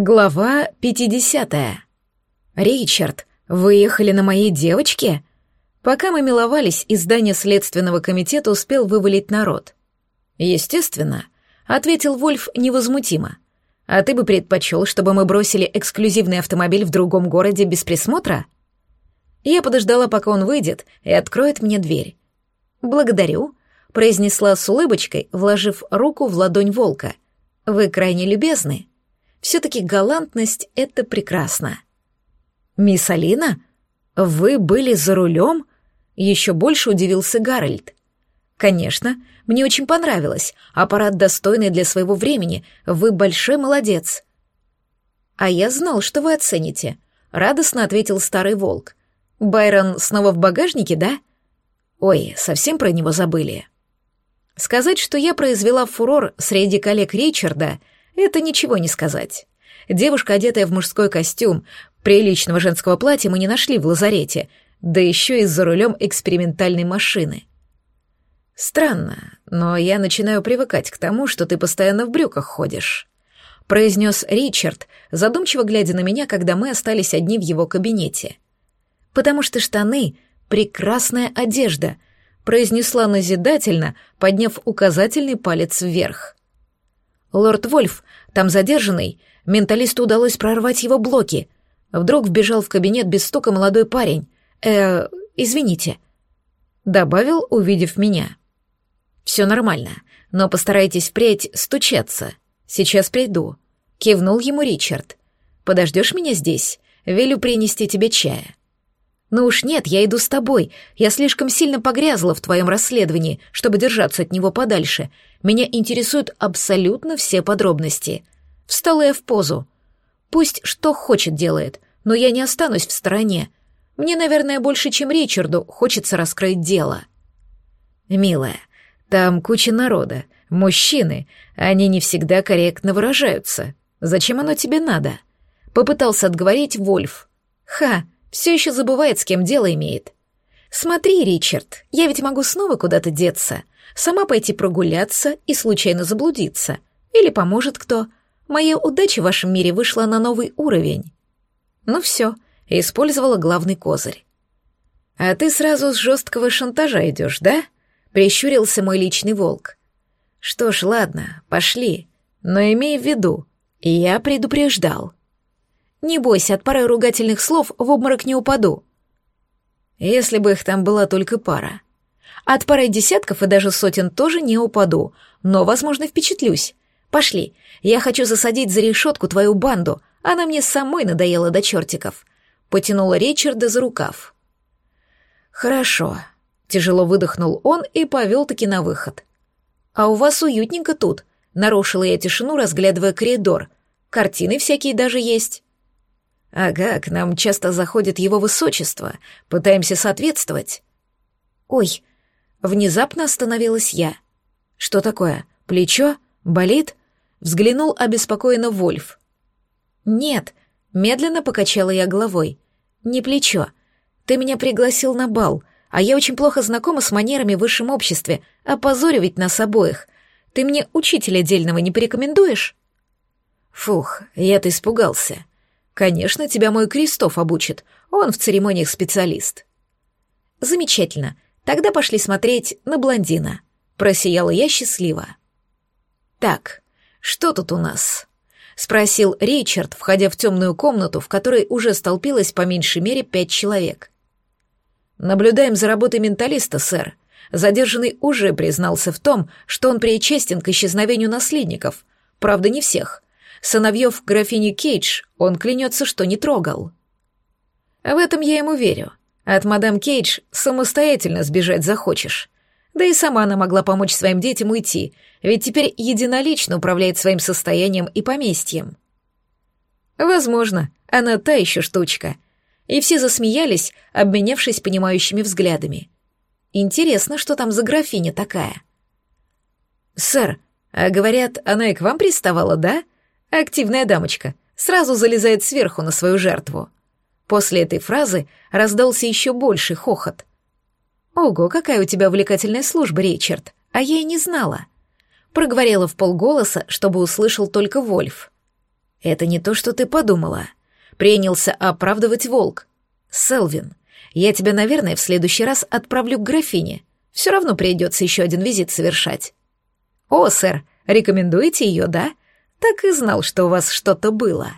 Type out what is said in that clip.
Глава 50. Ричард, вы ехали на моей девочке? Пока мы миловались, из здания следственного комитета успел вывалить народ. Естественно, ответил Вольф невозмутимо. А ты бы предпочел, чтобы мы бросили эксклюзивный автомобиль в другом городе без присмотра? Я подождала, пока он выйдет и откроет мне дверь. Благодарю, произнесла с улыбочкой, вложив руку в ладонь волка. Вы крайне любезны. Все-таки галантность — это прекрасно. «Мисс Алина, вы были за рулем?» Еще больше удивился Гарольд. «Конечно, мне очень понравилось. Аппарат достойный для своего времени. Вы большой молодец». «А я знал, что вы оцените», — радостно ответил старый волк. «Байрон снова в багажнике, да?» «Ой, совсем про него забыли». Сказать, что я произвела фурор среди коллег Ричарда — это ничего не сказать. Девушка, одетая в мужской костюм, приличного женского платья мы не нашли в лазарете, да еще и за рулем экспериментальной машины. Странно, но я начинаю привыкать к тому, что ты постоянно в брюках ходишь, произнес Ричард, задумчиво глядя на меня, когда мы остались одни в его кабинете. Потому что штаны — прекрасная одежда, произнесла назидательно, подняв указательный палец вверх. Лорд Вольф, там задержанный, менталисту удалось прорвать его блоки. Вдруг вбежал в кабинет без стука молодой парень. Э, извините. Добавил, увидев меня. Все нормально, но постарайтесь впредь стучаться. Сейчас приду. Кивнул ему Ричард. Подождешь меня здесь? Велю принести тебе чая. «Ну уж нет, я иду с тобой. Я слишком сильно погрязла в твоем расследовании, чтобы держаться от него подальше. Меня интересуют абсолютно все подробности». Встала я в позу. Пусть что хочет делает, но я не останусь в стороне. Мне, наверное, больше, чем Ричарду, хочется раскрыть дело. «Милая, там куча народа, мужчины, они не всегда корректно выражаются. Зачем оно тебе надо?» Попытался отговорить Вольф. «Ха!» Все еще забывает, с кем дело имеет. Смотри, Ричард, я ведь могу снова куда-то деться, сама пойти прогуляться и случайно заблудиться. Или поможет кто. Моя удача в вашем мире вышла на новый уровень. Ну все, использовала главный козырь. А ты сразу с жесткого шантажа идешь, да? Прищурился мой личный волк. Что ж, ладно, пошли. Но имей в виду, я предупреждал. Не бойся, от пары ругательных слов в обморок не упаду. Если бы их там была только пара. От пары десятков и даже сотен тоже не упаду, но, возможно, впечатлюсь. Пошли, я хочу засадить за решетку твою банду, она мне самой надоела до чертиков. Потянула Ричарда за рукав. Хорошо. Тяжело выдохнул он и повел-таки на выход. А у вас уютненько тут. Нарушила я тишину, разглядывая коридор. Картины всякие даже есть. Ага, к нам часто заходит его высочество. Пытаемся соответствовать. Ой, внезапно остановилась я. Что такое? Плечо? Болит? Взглянул обеспокоенно Вольф. Нет, медленно покачала я головой. Не плечо. Ты меня пригласил на бал, а я очень плохо знакома с манерами в высшем обществе, опозоривать нас обоих. Ты мне учителя дельного не порекомендуешь? Фух, я-то испугался. Конечно, тебя мой Крестов обучит. Он в церемониях специалист. Замечательно. Тогда пошли смотреть на блондина. Просияла я счастливо. Так, что тут у нас? Спросил Ричард, входя в темную комнату, в которой уже столпилось по меньшей мере пять человек. Наблюдаем за работой менталиста, сэр. Задержанный уже признался в том, что он причастен к исчезновению наследников. Правда, не всех — Сыновьев графини Кейдж он клянется, что не трогал. В этом я ему верю. От мадам Кейдж самостоятельно сбежать захочешь. Да и сама она могла помочь своим детям уйти, ведь теперь единолично управляет своим состоянием и поместьем. Возможно, она та еще штучка. И все засмеялись, обменявшись понимающими взглядами. Интересно, что там за графиня такая? «Сэр, а говорят, она и к вам приставала, да?» Активная дамочка сразу залезает сверху на свою жертву. После этой фразы раздался еще больший хохот. «Ого, какая у тебя увлекательная служба, Ричард, а я и не знала». Проговорила в полголоса, чтобы услышал только Вольф. Это не то, что ты подумала. Принялся оправдывать волк. Селвин, я тебя, наверное, в следующий раз отправлю к графине. Все равно придется еще один визит совершать. О, сэр, рекомендуете ее, да? Так и знал, что у вас что-то было.